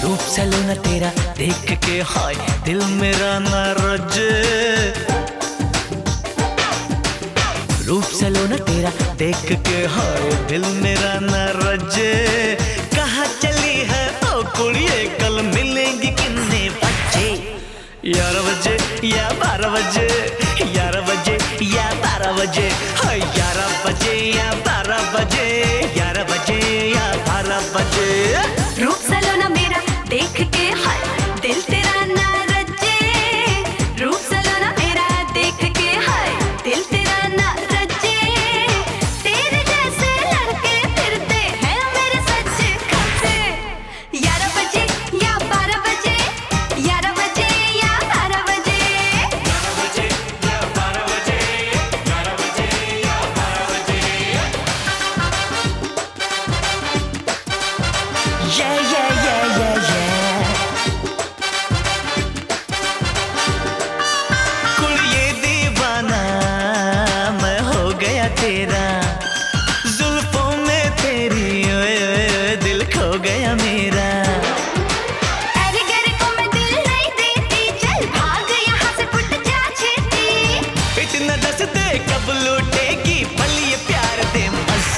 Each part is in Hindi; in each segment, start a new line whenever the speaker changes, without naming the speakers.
सलोना तेरा, देख के हाय, दिल मेरा न रजे रूप सलोना तेरा, देख के हाय, दिल मेरा न रजे कहा चली है ओ कुड़िए, कल मिलेंगी किन्ने बच्चे ग्यारह बजे या बारह बजे? ग्यारह बजे या बारह बजे? हाय ग्यारह बजे या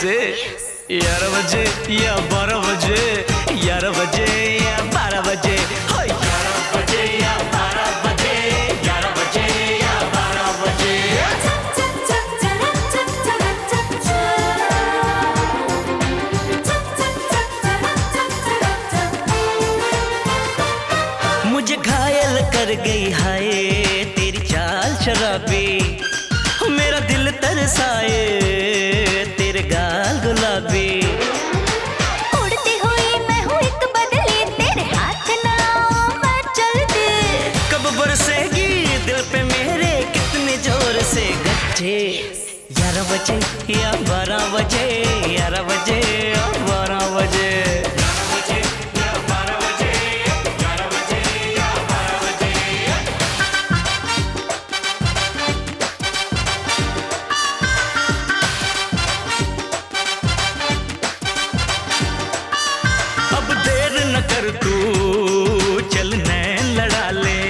मसे ग्यारह बजे, या बारह बजे ग्यारह बजे, या बारह बजे बजे या बारह बजे बजे या बारह बजे मुझे घायल कर गई हाय, तेरी चाल शराबी, मेरा दिल तरसाए। तेरे गाल गुलाबी।
उड़ती हुई मैं हूँ एक बदली तेरे हाथ ना मैं दे
कब बरसेगी दिल पे मेरे कितने ज़ोर से गच्चे ग्यारह बजे या बारह बजे तू चल नैन लड़ा ले।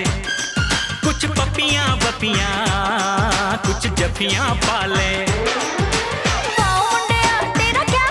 कुछ पपियाँ बपियाँ कुछ जफियाँ पाले
मुंडिया तेरा क्या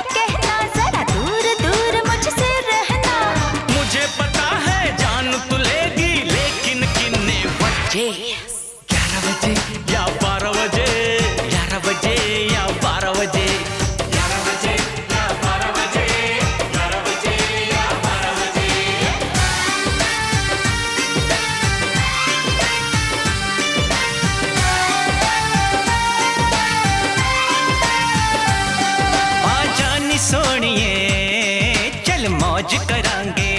चल मौज करांगे।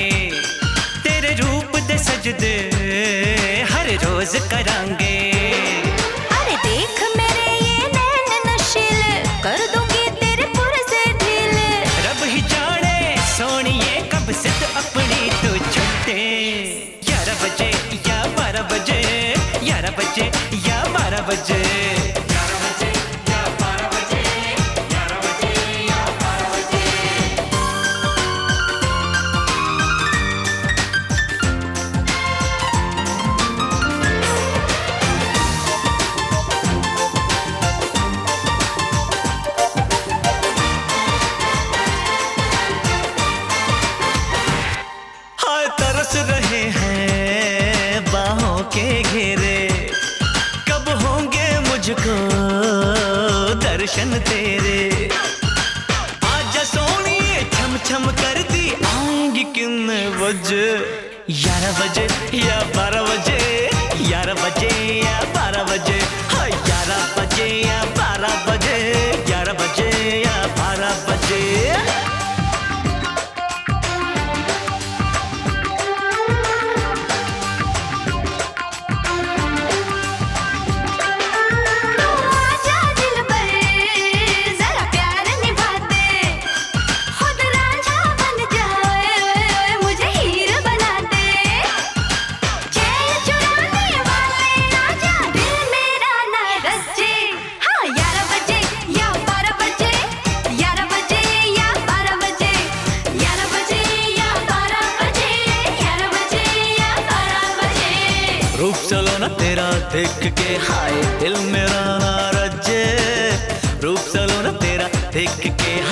तेरे रूप दे सजदे हर रोज करांगे। आएँगी किन बजे ग्यारह बजे या बारह बजे ग्यारह बजे या रूप चलो ना। तेरा देख के,
हाय दिल मेरा ना रजे रूप चलो ना, तेरा
देख के हाय